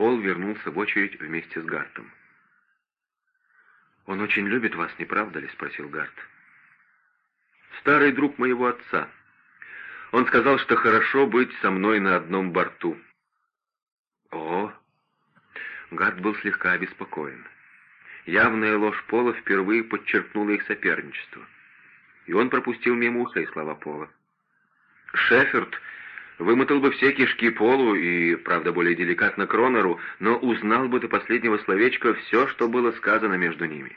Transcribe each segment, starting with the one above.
Пол вернулся в очередь вместе с Гартом. «Он очень любит вас, не правда ли?» — спросил Гарт. «Старый друг моего отца. Он сказал, что хорошо быть со мной на одном борту». «О!» Гарт был слегка обеспокоен. Явная ложь Пола впервые подчеркнула их соперничество. И он пропустил мимо ушей слова Пола. «Шеферд вымотал бы все кишки Полу и, правда, более деликатно Кронеру, но узнал бы до последнего словечка все, что было сказано между ними».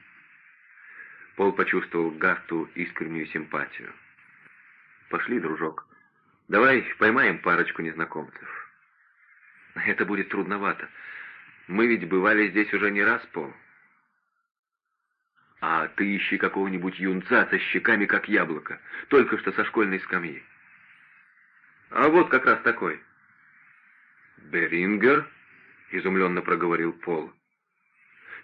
Пол почувствовал Гарту искреннюю симпатию. «Пошли, дружок, давай поймаем парочку незнакомцев». «Это будет трудновато. Мы ведь бывали здесь уже не раз, Пол». «А ты ищи какого-нибудь юнца со щеками, как яблоко, только что со школьной скамьи». «А вот как раз такой». «Берингер?» — изумленно проговорил Пол.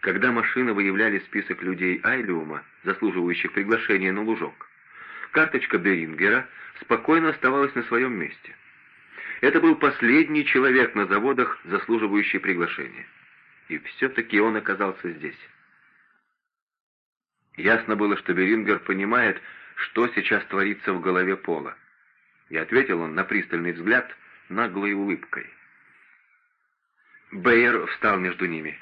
Когда машины выявляли список людей Айлиума, заслуживающих приглашения на лужок, карточка Берингера спокойно оставалась на своем месте. Это был последний человек на заводах, заслуживающий приглашения. И все-таки он оказался здесь. Ясно было, что Берингер понимает, что сейчас творится в голове Пола. И ответил он на пристальный взгляд наглой улыбкой. Бейер встал между ними.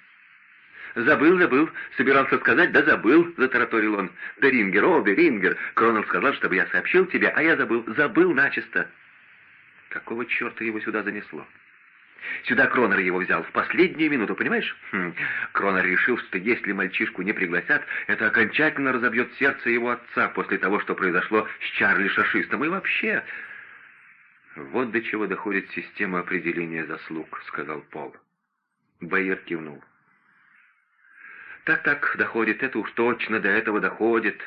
«Забыл, забыл. Собирался сказать, да забыл», — затараторил он. «Берингер, о, Берингер! Кронел сказал, чтобы я сообщил тебе, а я забыл. Забыл начисто». Какого черта его сюда занесло? Сюда Кронер его взял в последнюю минуту, понимаешь? Хм. Кронер решил, что если мальчишку не пригласят, это окончательно разобьет сердце его отца после того, что произошло с Чарли Шашистом. И вообще... «Вот до чего доходит система определения заслуг», — сказал Пол. Байер кивнул. «Так-так, доходит, это уж точно до этого доходит».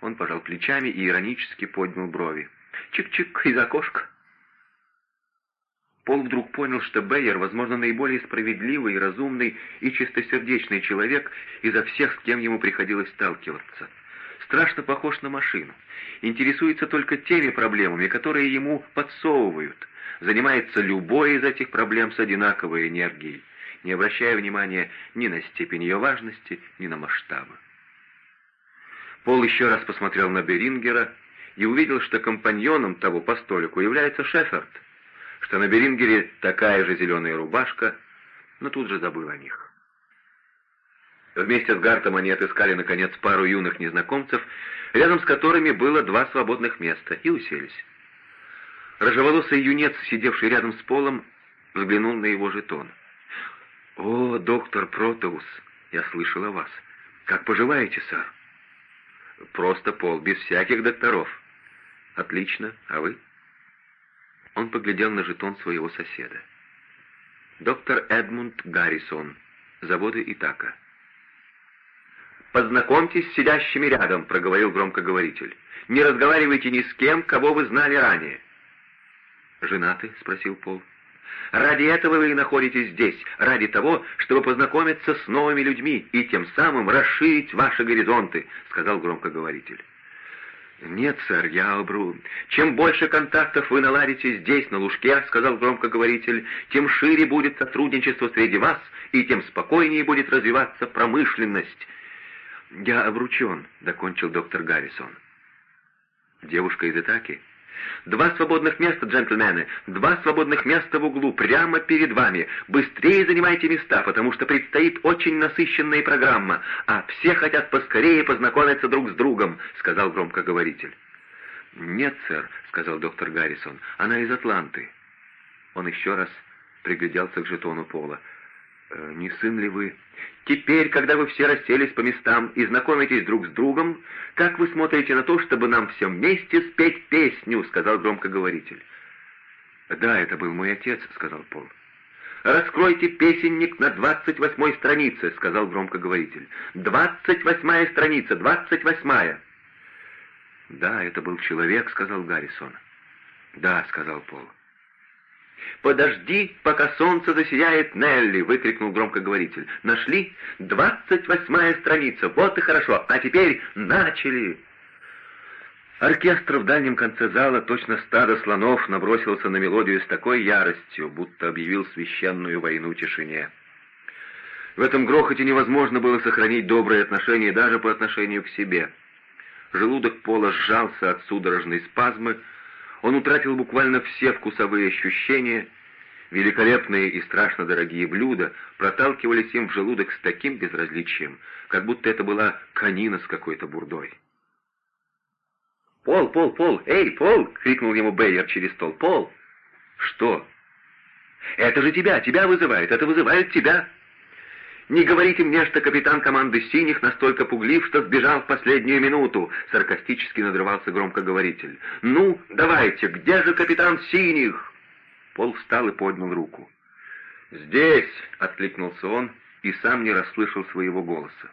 Он пожал плечами и иронически поднял брови. «Чик-чик, из окошка». Пол вдруг понял, что Бейер, возможно, наиболее справедливый, разумный и чистосердечный человек изо всех, с кем ему приходилось сталкиваться. Страшно похож на машину. Интересуется только теми проблемами, которые ему подсовывают. Занимается любой из этих проблем с одинаковой энергией, не обращая внимания ни на степень ее важности, ни на масштабы. Пол еще раз посмотрел на Берингера и увидел, что компаньоном того по столику является Шеферд что на Берингере такая же зеленая рубашка, но тут же забыл о них. Вместе с Гартом они отыскали, наконец, пару юных незнакомцев, рядом с которыми было два свободных места, и уселись. Рожеволосый юнец, сидевший рядом с Полом, взглянул на его жетон. «О, доктор Протеус, я слышал о вас. Как поживаете, сэр?» «Просто Пол, без всяких докторов». «Отлично. А вы?» Он поглядел на жетон своего соседа. «Доктор Эдмунд Гаррисон, заводы Итака». «Познакомьтесь с сидящими рядом», — проговорил громкоговоритель. «Не разговаривайте ни с кем, кого вы знали ранее». «Женаты?» — спросил Пол. «Ради этого вы и находитесь здесь, ради того, чтобы познакомиться с новыми людьми и тем самым расширить ваши горизонты», — сказал громкоговоритель. «Нет, сэр, я обру. Чем больше контактов вы наладите здесь, на Лужке, — сказал громкоговоритель, — тем шире будет сотрудничество среди вас, и тем спокойнее будет развиваться промышленность». «Я обручен», — докончил доктор Гаррисон. Девушка из Итаки Два свободных места, джентльмены, два свободных места в углу, прямо перед вами. Быстрее занимайте места, потому что предстоит очень насыщенная программа, а все хотят поскорее познакомиться друг с другом», — сказал громкоговоритель. «Нет, сэр», — сказал доктор Гаррисон, — «она из Атланты». Он еще раз пригляделся к жетону Пола. «Э, «Не сын ли вы?» «Теперь, когда вы все расселись по местам и знакомитесь друг с другом, как вы смотрите на то, чтобы нам все вместе спеть песню?» — сказал громкоговоритель. «Да, это был мой отец», — сказал Пол. «Раскройте песенник на двадцать восьмой странице», — сказал громкоговоритель. «Двадцать восьмая страница, двадцать восьмая». «Да, это был человек», — сказал Гаррисон. «Да», — сказал Пол. «Подожди, пока солнце засияет, Нелли!» — выкрикнул громкоговоритель. «Нашли? Двадцать восьмая страница. Вот и хорошо. А теперь начали!» Оркестр в дальнем конце зала, точно стадо слонов, набросился на мелодию с такой яростью, будто объявил священную войну тишине. В этом грохоте невозможно было сохранить добрые отношения даже по отношению к себе. Желудок Пола сжался от судорожной спазмы, он утратил буквально все вкусовые ощущения, великолепные и страшно дорогие блюда проталкивались им в желудок с таким безразличием, как будто это была конина с какой-то бурдой. «Пол, Пол, Пол! Эй, Пол!» — крикнул ему Бейер через стол. «Пол!» «Что?» «Это же тебя! Тебя вызывает! Это вызывает тебя!» «Не говорите мне, что капитан команды «Синих» настолько пуглив, что сбежал в последнюю минуту!» — саркастически надрывался громкоговоритель. «Ну, давайте, где же капитан «Синих»?» Пол встал и поднял руку. «Здесь!» — откликнулся он и сам не расслышал своего голоса.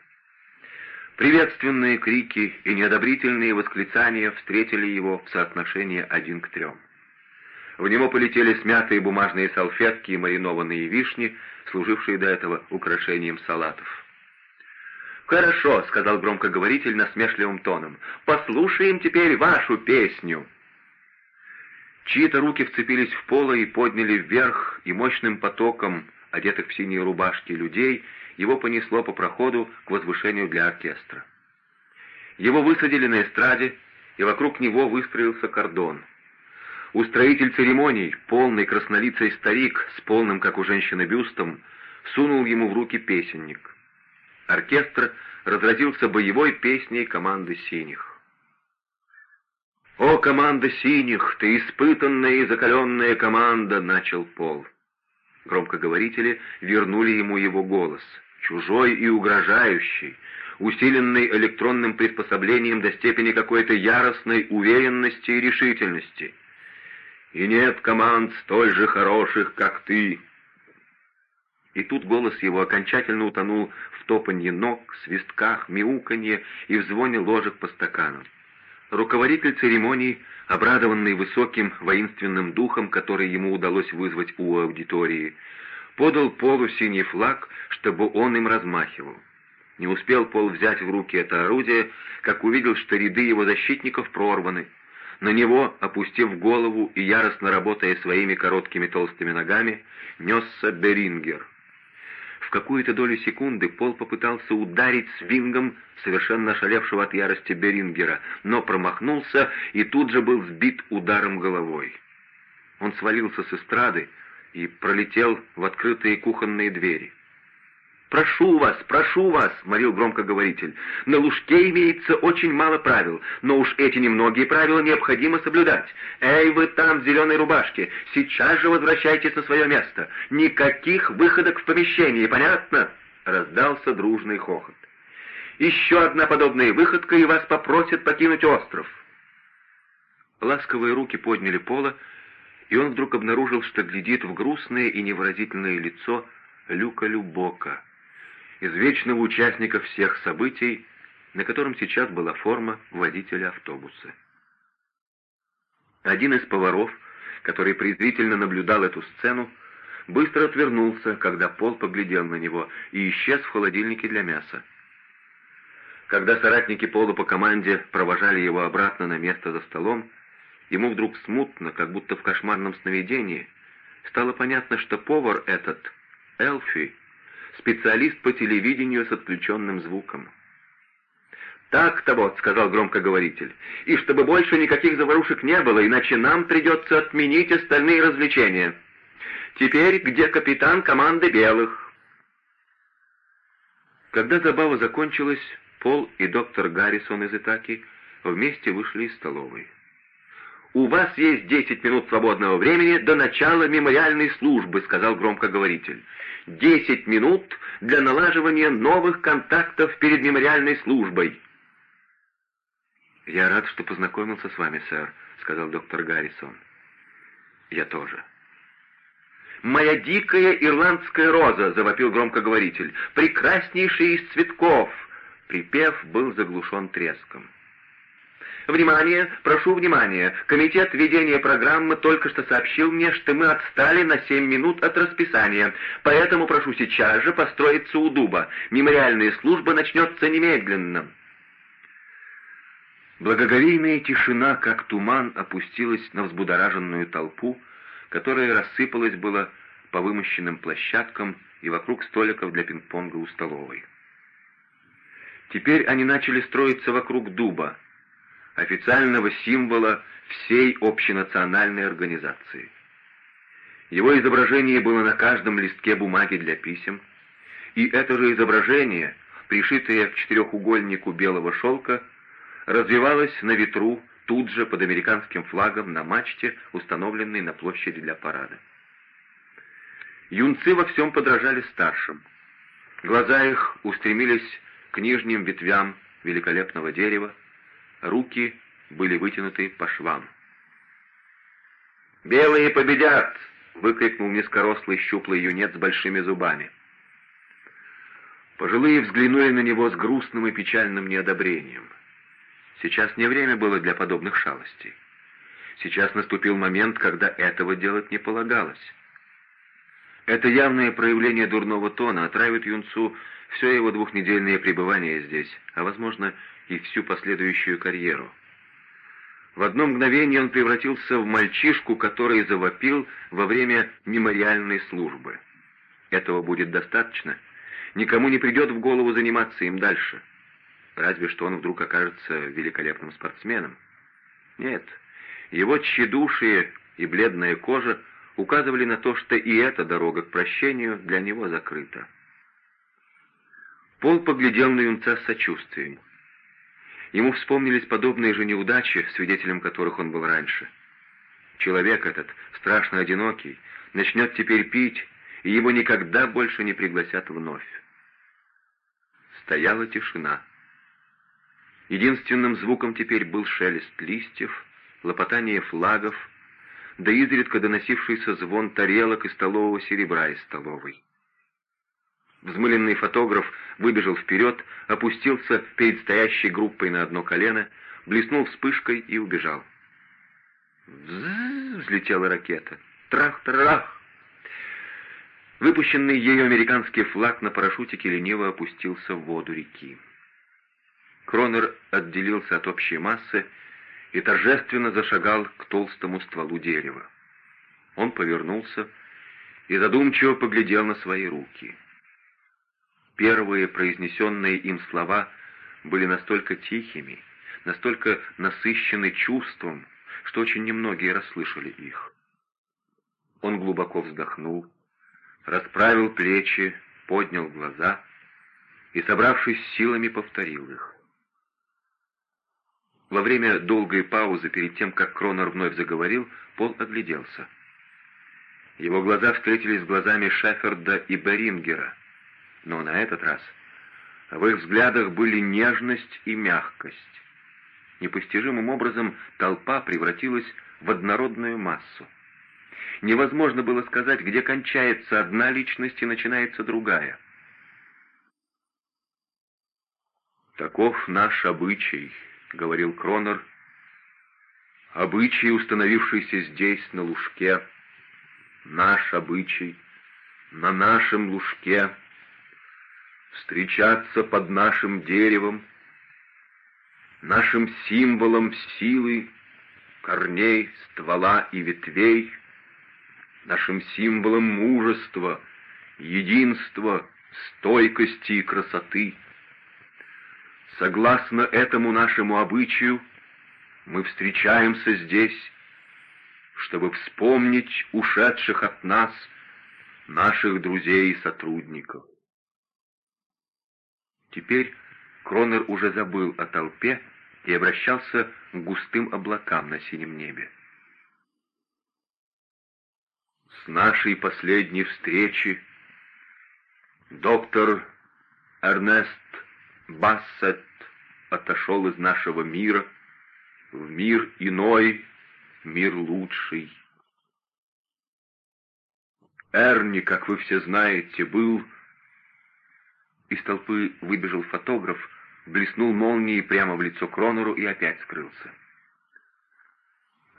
Приветственные крики и неодобрительные восклицания встретили его в соотношении один к трем. В него полетели смятые бумажные салфетки и маринованные вишни, служившие до этого украшением салатов. «Хорошо», — сказал громкоговоритель насмешливым тоном, — «послушаем теперь вашу песню». Чьи-то руки вцепились в поло и подняли вверх, и мощным потоком, одетых в синие рубашки людей, его понесло по проходу к возвышению для оркестра. Его высадили на эстраде, и вокруг него выстроился кордон. Устроитель церемоний, полный краснолицый старик с полным, как у женщины, бюстом, сунул ему в руки песенник. Оркестр разразился боевой песней команды «Синих». «О, команда синих, ты испытанная и закаленная команда!» — начал Пол. Громкоговорители вернули ему его голос, чужой и угрожающий, усиленный электронным приспособлением до степени какой-то яростной уверенности и решительности. «И нет команд столь же хороших, как ты!» И тут голос его окончательно утонул в топанье ног, свистках, мяуканье и в звоне ложек по стаканам. Руководитель церемоний, обрадованный высоким воинственным духом, который ему удалось вызвать у аудитории, подал Полу синий флаг, чтобы он им размахивал. Не успел Пол взять в руки это орудие, как увидел, что ряды его защитников прорваны. На него, опустив голову и яростно работая своими короткими толстыми ногами, несся Берингер. В какую-то долю секунды Пол попытался ударить свингом совершенно ошалевшего от ярости Берингера, но промахнулся и тут же был сбит ударом головой. Он свалился с эстрады и пролетел в открытые кухонные двери. «Прошу вас, прошу вас!» — молил громкоговоритель. «На Лужке имеется очень мало правил, но уж эти немногие правила необходимо соблюдать. Эй, вы там, в зеленой рубашке, сейчас же возвращайтесь на свое место. Никаких выходок в помещении, понятно?» — раздался дружный хохот. «Еще одна подобная выходка, и вас попросят покинуть остров». Ласковые руки подняли пола, и он вдруг обнаружил, что глядит в грустное и невыразительное лицо Люка Любока из вечного участника всех событий, на котором сейчас была форма водителя автобуса. Один из поваров, который презрительно наблюдал эту сцену, быстро отвернулся, когда Пол поглядел на него, и исчез в холодильнике для мяса. Когда соратники Пола по команде провожали его обратно на место за столом, ему вдруг смутно, как будто в кошмарном сновидении, стало понятно, что повар этот, Элфи, специалист по телевидению с отключенным звуком. «Так-то вот», — сказал громкоговоритель, — «и чтобы больше никаких заварушек не было, иначе нам придется отменить остальные развлечения. Теперь где капитан команды белых?» Когда забава закончилась, Пол и доктор Гаррисон из Итаки вместе вышли из столовой. «У вас есть десять минут свободного времени до начала мемориальной службы», — сказал громкоговоритель. «Десять минут для налаживания новых контактов перед мемориальной службой». «Я рад, что познакомился с вами, сэр», — сказал доктор Гаррисон. «Я тоже». «Моя дикая ирландская роза!» — завопил громкоговоритель. «Прекраснейший из цветков!» Припев был заглушен треском. «Внимание! Прошу внимания! Комитет ведения программы только что сообщил мне, что мы отстали на семь минут от расписания, поэтому прошу сейчас же построиться у дуба. Мемориальная служба начнется немедленно». Благоговейная тишина, как туман, опустилась на взбудораженную толпу, которая рассыпалась было по вымощенным площадкам и вокруг столиков для пинг-понга у столовой. Теперь они начали строиться вокруг дуба, официального символа всей общенациональной организации. Его изображение было на каждом листке бумаги для писем, и это же изображение, пришитое к четырехугольнику белого шелка, развивалось на ветру тут же под американским флагом на мачте, установленной на площади для парада. Юнцы во всем подражали старшим. Глаза их устремились к нижним ветвям великолепного дерева, руки были вытянуты по швам. «Белые победят!» — выкрикнул низкорослый щуплый юнец с большими зубами. Пожилые взглянули на него с грустным и печальным неодобрением. Сейчас не время было для подобных шалостей. Сейчас наступил момент, когда этого делать не полагалось. Это явное проявление дурного тона отравит юнцу все его двухнедельное пребывание здесь, а, возможно, и всю последующую карьеру. В одно мгновение он превратился в мальчишку, который завопил во время мемориальной службы. Этого будет достаточно. Никому не придет в голову заниматься им дальше. Разве что он вдруг окажется великолепным спортсменом. Нет, его тщедушие и бледная кожа указывали на то, что и эта дорога к прощению для него закрыта. Пол поглядел на юнца с сочувствием. Ему вспомнились подобные же неудачи, свидетелем которых он был раньше. Человек этот, страшно одинокий, начнет теперь пить, и его никогда больше не пригласят вновь. Стояла тишина. Единственным звуком теперь был шелест листьев, лопотание флагов, да изредка доносившийся звон тарелок и столового серебра из столовой. Взмыленный фотограф выбежал вперед, опустился перед стоящей группой на одно колено, блеснул вспышкой и убежал. Взлетела ракета. Трах-трах! Выпущенный ею американский флаг на парашютике лениво опустился в воду реки. Кронер отделился от общей массы и торжественно зашагал к толстому стволу дерева. Он повернулся и задумчиво поглядел на свои руки. Первые произнесенные им слова были настолько тихими, настолько насыщены чувством, что очень немногие расслышали их. Он глубоко вздохнул, расправил плечи, поднял глаза и, собравшись силами, повторил их. Во время долгой паузы, перед тем, как Кронер вновь заговорил, Пол огляделся. Его глаза встретились с глазами Шеферда и Берингера, но на этот раз в их взглядах были нежность и мягкость. Непостижимым образом толпа превратилась в однородную массу. Невозможно было сказать, где кончается одна личность и начинается другая. «Таков наш обычай», — говорил Кронер, — «обычай, установившийся здесь, на лужке, наш обычай, на нашем лужке, встречаться под нашим деревом, нашим символом силы, корней, ствола и ветвей, нашим символом мужества, единства, стойкости и красоты. Согласно этому нашему обычаю, мы встречаемся здесь, чтобы вспомнить ушедших от нас наших друзей и сотрудников. Теперь Кронер уже забыл о толпе и обращался к густым облакам на синем небе. С нашей последней встречи доктор Эрнест Бассет отошел из нашего мира в мир иной, мир лучший. Эрни, как вы все знаете, был из толпы выбежал фотограф, блеснул молнией прямо в лицо Кронору и опять скрылся.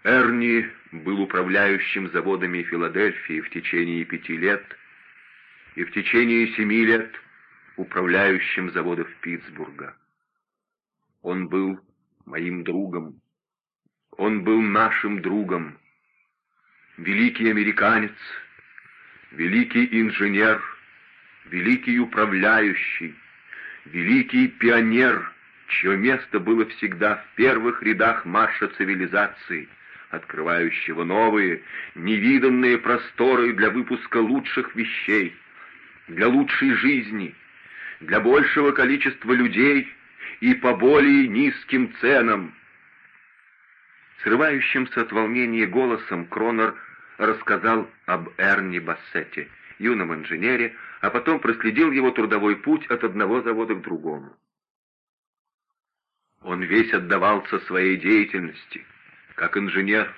Эрни был управляющим заводами Филадельфии в течение пяти лет и в течение семи лет управляющим заводов Питтсбурга. Он был моим другом. Он был нашим другом. Великий американец, великий инженер, великий управляющий, великий пионер, чье место было всегда в первых рядах марша цивилизации, открывающего новые, невиданные просторы для выпуска лучших вещей, для лучшей жизни, для большего количества людей и по более низким ценам. Срывающимся от волнения голосом Кронер рассказал об Эрни Бассете, юном инженере, а потом проследил его трудовой путь от одного завода к другому. Он весь отдавался своей деятельности, как инженер,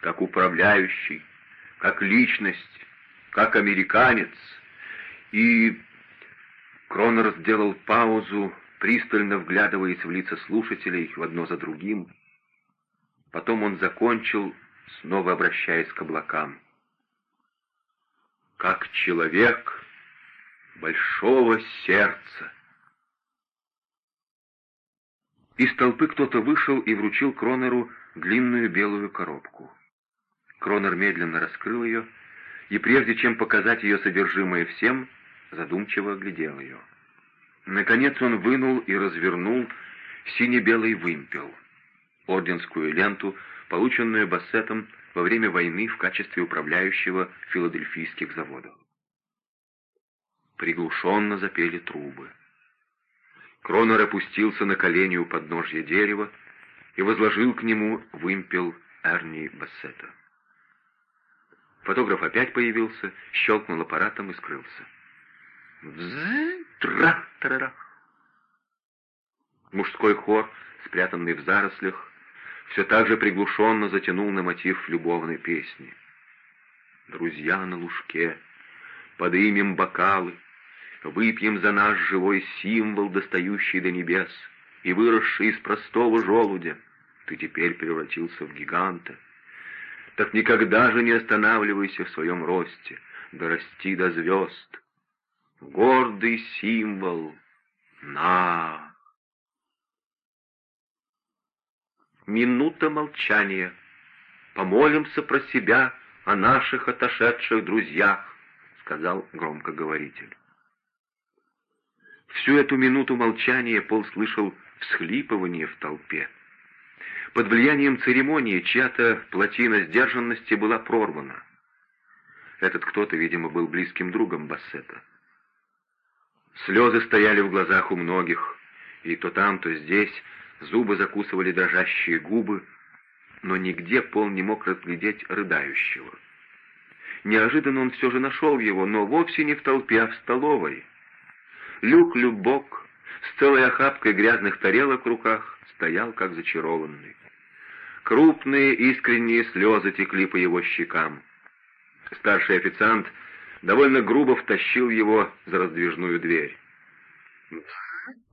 как управляющий, как личность, как американец. И Кронер сделал паузу, пристально вглядываясь в лица слушателей в одно за другим. Потом он закончил, снова обращаясь к облакам. «Как человек большого сердца!» Из толпы кто-то вышел и вручил Кронеру длинную белую коробку. Кронер медленно раскрыл ее, и прежде чем показать ее содержимое всем, задумчиво оглядел ее. Наконец он вынул и развернул сине-белый вымпел, орденскую ленту, полученную Бассетом во время войны в качестве управляющего филадельфийских заводов. Приглушенно запели трубы. Кронер опустился на колени у подножья дерева и возложил к нему вымпел Эрни Бассета. Фотограф опять появился, щелкнул аппаратом и скрылся. Тра-тарарах. Мужской хор, спрятанный в зарослях, все так же приглушенно затянул на мотив любовной песни. «Друзья на лужке, подымем бокалы, Выпьем за наш живой символ, достающий до небес, и выросший из простого желудя. Ты теперь превратился в гиганта. Так никогда же не останавливайся в своем росте, дорасти до звезд. Гордый символ. На! Минута молчания. Помолимся про себя о наших отошедших друзьях, сказал громкоговоритель. Всю эту минуту молчания Пол слышал всхлипывание в толпе. Под влиянием церемонии чья-то плотина сдержанности была прорвана. Этот кто-то, видимо, был близким другом Бассета. Слезы стояли в глазах у многих, и то там, то здесь зубы закусывали дрожащие губы, но нигде Пол не мог разглядеть рыдающего. Неожиданно он все же нашел его, но вовсе не в толпе, а в столовой — Люк Любок с целой охапкой грязных тарелок в руках стоял как зачарованный. Крупные искренние слезы текли по его щекам. Старший официант довольно грубо втащил его за раздвижную дверь.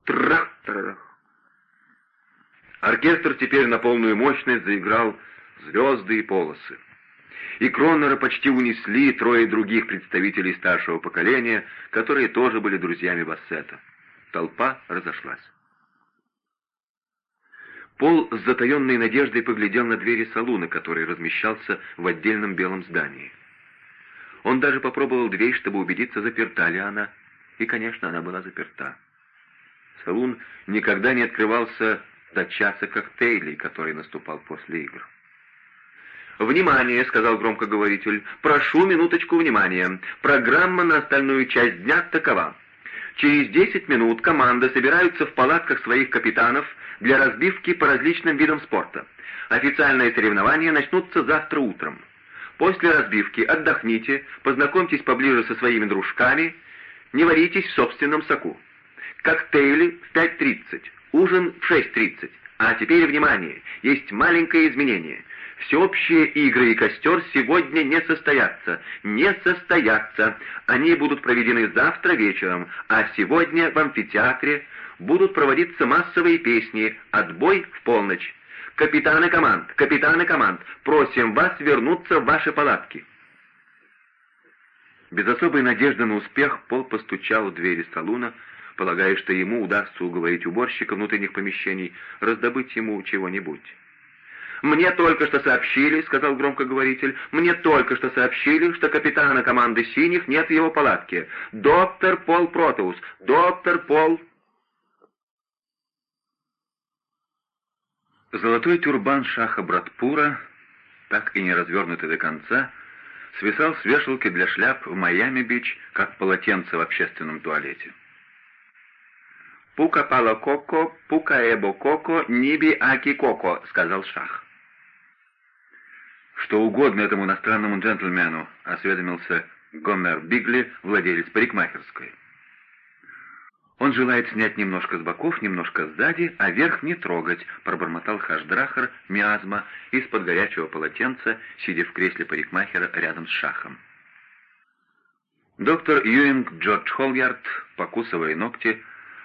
Трах-трах! Оркестр теперь на полную мощность заиграл звезды и полосы и Кроннера почти унесли трое других представителей старшего поколения, которые тоже были друзьями Бассета. Толпа разошлась. Пол с затаенной надеждой поглядел на двери салуна, который размещался в отдельном белом здании. Он даже попробовал дверь, чтобы убедиться, заперта ли она, и, конечно, она была заперта. Салун никогда не открывался до часа коктейлей, который наступал после игр. «Внимание!» — сказал громкоговоритель. «Прошу минуточку внимания. Программа на остальную часть дня такова. Через 10 минут команда собираются в палатках своих капитанов для разбивки по различным видам спорта. Официальные соревнования начнутся завтра утром. После разбивки отдохните, познакомьтесь поближе со своими дружками, не варитесь в собственном соку. Коктейли в 5.30, ужин в 6.30. А теперь внимание, есть маленькое изменение. Всеобщие игры и костер сегодня не состоятся. Не состоятся. Они будут проведены завтра вечером, а сегодня в амфитеатре будут проводиться массовые песни «Отбой в полночь». Капитаны команд, капитаны команд, просим вас вернуться в ваши палатки. Без особой надежды на успех Пол постучал в двери салуна, полагая, что ему удастся уговорить уборщика внутренних помещений раздобыть ему чего-нибудь. «Мне только что сообщили», — сказал громкоговоритель, «мне только что сообщили, что капитана команды «Синих» нет в его палатке. Доктор Пол Протеус! Доктор Пол...» Золотой тюрбан шаха Братпура, так и не развернутый до конца, свисал с вешалки для шляп в Майами-Бич, как полотенце в общественном туалете. «Пука пала коко, пука эбо коко, ниби аки коко», — сказал Шах. «Что угодно этому иностранному джентльмену», — осведомился Гомер Бигли, владелец парикмахерской. «Он желает снять немножко с боков, немножко сзади, а верх не трогать», — пробормотал Хашдрахар миазма из-под горячего полотенца, сидя в кресле парикмахера рядом с Шахом. Доктор Юинг Джордж Холгард, покусывая ногти,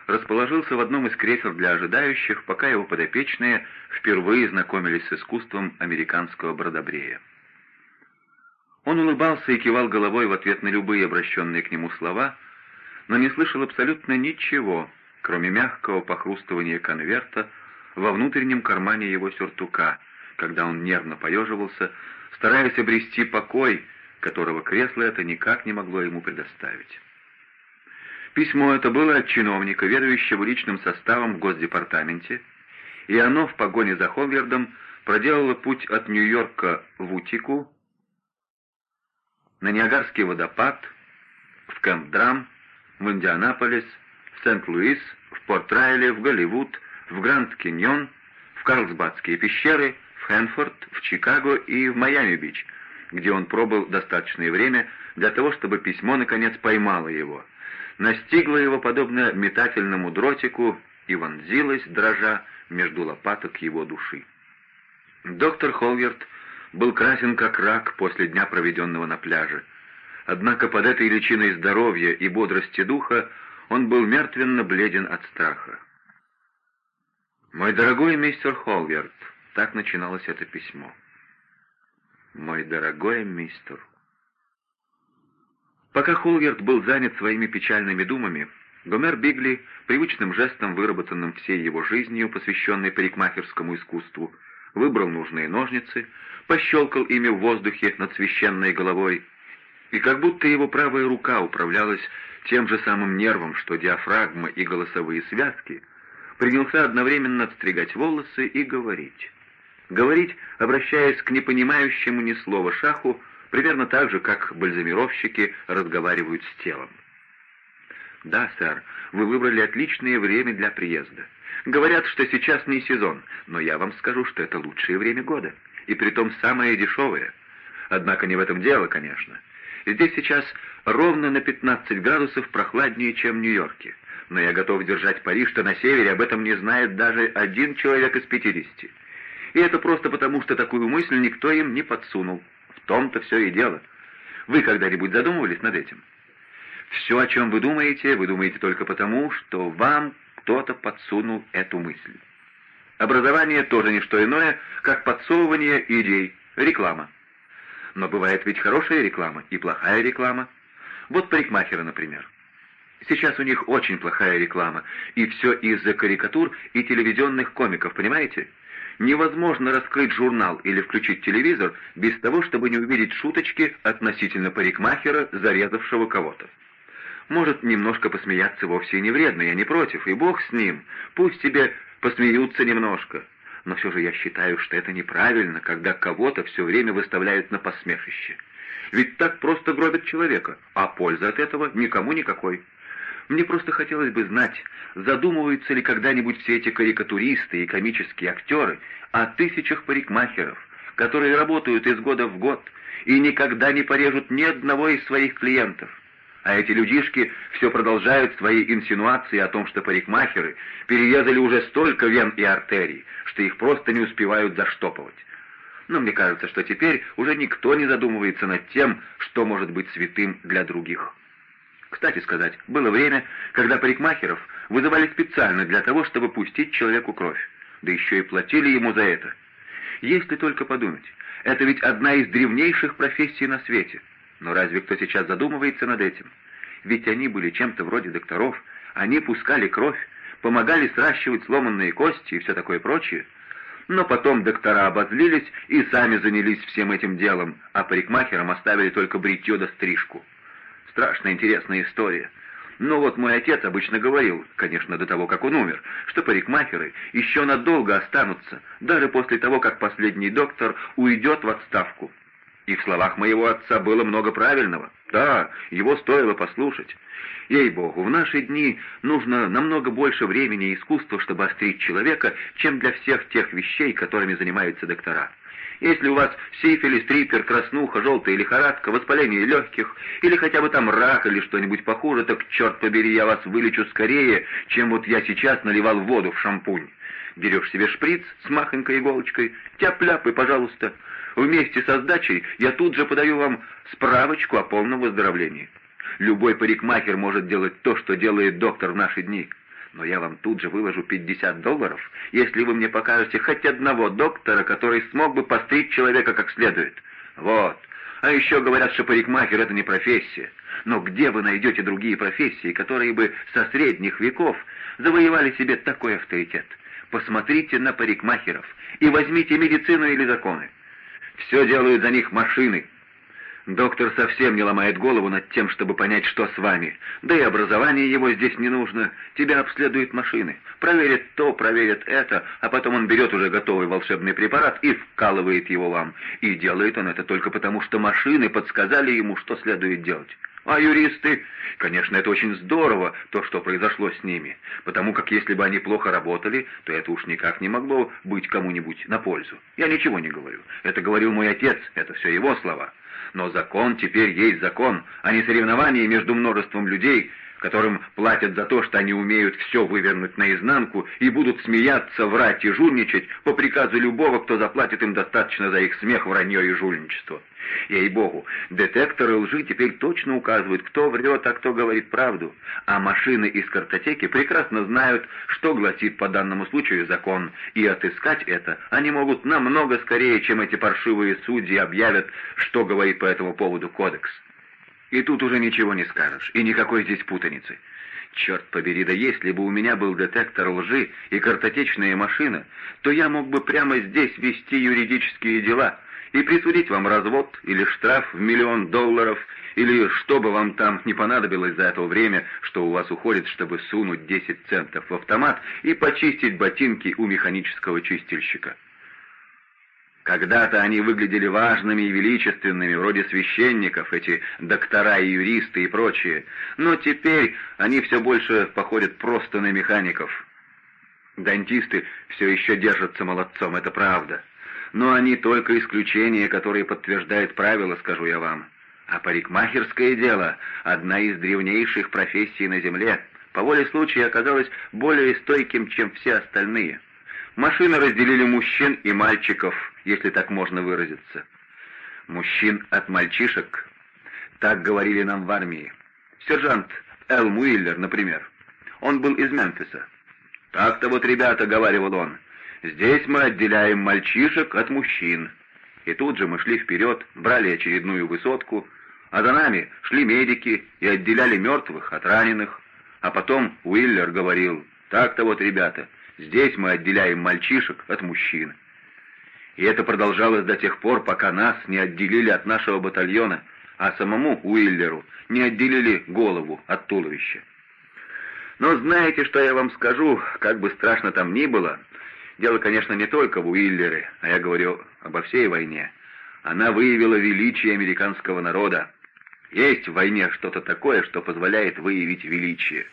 расположился в одном из кресел для ожидающих, пока его подопечные впервые знакомились с искусством американского бродобрея. Он улыбался и кивал головой в ответ на любые обращенные к нему слова, но не слышал абсолютно ничего, кроме мягкого похрустывания конверта во внутреннем кармане его сюртука, когда он нервно поеживался, стараясь обрести покой, которого кресло это никак не могло ему предоставить. Письмо это было от чиновника, ведающего личным составом в Госдепартаменте, и оно в погоне за Холвердом проделало путь от Нью-Йорка в Утику, на Ниагарский водопад, в Кэмп-Драм, в Индианаполис, в Сент-Луис, в Порт-Райле, в Голливуд, в Гранд-Киньон, в Карлсбадские пещеры, в Хэнфорд, в Чикаго и в Майами-Бич, где он пробыл достаточное время для того, чтобы письмо наконец поймало его — настигла его подобно метательному дротику и вонзилась, дрожа, между лопаток его души. Доктор Холверт был красен как рак после дня, проведенного на пляже. Однако под этой личиной здоровья и бодрости духа он был мертвенно бледен от страха. «Мой дорогой мистер Холверт», — так начиналось это письмо. «Мой дорогой мистер...» Пока Холгард был занят своими печальными думами, Гомер Бигли, привычным жестом, выработанным всей его жизнью, посвященной парикмахерскому искусству, выбрал нужные ножницы, пощелкал ими в воздухе над священной головой, и как будто его правая рука управлялась тем же самым нервом, что диафрагма и голосовые связки, принялся одновременно отстригать волосы и говорить. Говорить, обращаясь к непонимающему ни слова шаху, примерно так же, как бальзамировщики разговаривают с телом. «Да, сэр, вы выбрали отличное время для приезда. Говорят, что сейчас не сезон, но я вам скажу, что это лучшее время года, и притом самое дешевое. Однако не в этом дело, конечно. Здесь сейчас ровно на 15 градусов прохладнее, чем в Нью-Йорке, но я готов держать пари, что на севере об этом не знает даже один человек из 50. И это просто потому, что такую мысль никто им не подсунул том-то все и дело. Вы когда-нибудь задумывались над этим? Все, о чем вы думаете, вы думаете только потому, что вам кто-то подсунул эту мысль. Образование тоже не что иное, как подсовывание идей, реклама. Но бывает ведь хорошая реклама и плохая реклама. Вот парикмахеры, например. Сейчас у них очень плохая реклама, и все из-за карикатур и телевизионных комиков, понимаете? Невозможно раскрыть журнал или включить телевизор без того, чтобы не увидеть шуточки относительно парикмахера, зарезавшего кого-то. Может, немножко посмеяться вовсе не вредно, я не против, и бог с ним, пусть тебе посмеются немножко. Но все же я считаю, что это неправильно, когда кого-то все время выставляют на посмешище. Ведь так просто гробят человека, а пользы от этого никому никакой. Мне просто хотелось бы знать, задумываются ли когда-нибудь все эти карикатуристы и комические актеры о тысячах парикмахеров, которые работают из года в год и никогда не порежут ни одного из своих клиентов. А эти людишки все продолжают свои инсинуации о том, что парикмахеры перерезали уже столько вен и артерий, что их просто не успевают заштопывать. Но мне кажется, что теперь уже никто не задумывается над тем, что может быть святым для других. Кстати сказать, было время, когда парикмахеров вызывали специально для того, чтобы пустить человеку кровь, да еще и платили ему за это. Если только подумать, это ведь одна из древнейших профессий на свете. Но разве кто сейчас задумывается над этим? Ведь они были чем-то вроде докторов, они пускали кровь, помогали сращивать сломанные кости и все такое прочее. Но потом доктора обозлились и сами занялись всем этим делом, а парикмахерам оставили только бритье да стрижку. Страшно интересная история. Но вот мой отец обычно говорил, конечно, до того, как он умер, что парикмахеры еще надолго останутся, даже после того, как последний доктор уйдет в отставку. И в словах моего отца было много правильного. Да, его стоило послушать. Ей-богу, в наши дни нужно намного больше времени и искусства, чтобы острить человека, чем для всех тех вещей, которыми занимаются доктора. Если у вас сифилис, трипер, краснуха, желтая лихорадка, воспаление легких, или хотя бы там рак или что-нибудь похуже, так, черт побери, я вас вылечу скорее, чем вот я сейчас наливал воду в шампунь. Берешь себе шприц с махонькой иголочкой, тяп-ляп и, пожалуйста, вместе со сдачей я тут же подаю вам справочку о полном выздоровлении. Любой парикмахер может делать то, что делает доктор в наши дни. Но я вам тут же выложу 50 долларов, если вы мне покажете хоть одного доктора, который смог бы постричь человека как следует. Вот. А еще говорят, что парикмахер — это не профессия. Но где вы найдете другие профессии, которые бы со средних веков завоевали себе такой авторитет? Посмотрите на парикмахеров и возьмите медицину или законы. Все делают за них машины, Доктор совсем не ломает голову над тем, чтобы понять, что с вами. Да и образование его здесь не нужно. Тебя обследуют машины. Проверят то, проверят это, а потом он берет уже готовый волшебный препарат и вкалывает его вам. И делает он это только потому, что машины подсказали ему, что следует делать. А юристы? Конечно, это очень здорово, то, что произошло с ними, потому как если бы они плохо работали, то это уж никак не могло быть кому-нибудь на пользу. Я ничего не говорю. Это говорил мой отец, это все его слова. Но закон теперь есть закон, а не соревнование между множеством людей, которым платят за то, что они умеют все вывернуть наизнанку и будут смеяться, врать и жульничать по приказу любого, кто заплатит им достаточно за их смех, вранье и жульничество. Ей-богу, детекторы лжи теперь точно указывают, кто врет, а кто говорит правду, а машины из картотеки прекрасно знают, что гласит по данному случаю закон, и отыскать это они могут намного скорее, чем эти паршивые судьи объявят, что говорит по этому поводу кодекс. И тут уже ничего не скажешь, и никакой здесь путаницы. Черт побери, да если бы у меня был детектор лжи и картотечная машина, то я мог бы прямо здесь вести юридические дела и присудить вам развод или штраф в миллион долларов, или что бы вам там не понадобилось за это время, что у вас уходит, чтобы сунуть 10 центов в автомат и почистить ботинки у механического чистильщика. Когда-то они выглядели важными и величественными, вроде священников, эти доктора и юристы и прочие, но теперь они все больше походят просто на механиков. Дантисты все еще держатся молодцом, это правда. Но они только исключения, которые подтверждают правила, скажу я вам. А парикмахерское дело — одна из древнейших профессий на Земле. По воле случая оказалось более стойким, чем все остальные. Машины разделили мужчин и мальчиков — если так можно выразиться. Мужчин от мальчишек. Так говорили нам в армии. Сержант Эл Муиллер, например. Он был из Мемфиса. «Так-то вот, ребята», — говорил он, — «здесь мы отделяем мальчишек от мужчин». И тут же мы шли вперед, брали очередную высотку, а за нами шли медики и отделяли мертвых от раненых. А потом Уиллер говорил, «Так-то вот, ребята, здесь мы отделяем мальчишек от мужчин». И это продолжалось до тех пор, пока нас не отделили от нашего батальона, а самому Уиллеру не отделили голову от туловища. Но знаете, что я вам скажу, как бы страшно там ни было, дело, конечно, не только в Уиллере, а я говорю обо всей войне. Она выявила величие американского народа. Есть в войне что-то такое, что позволяет выявить величие.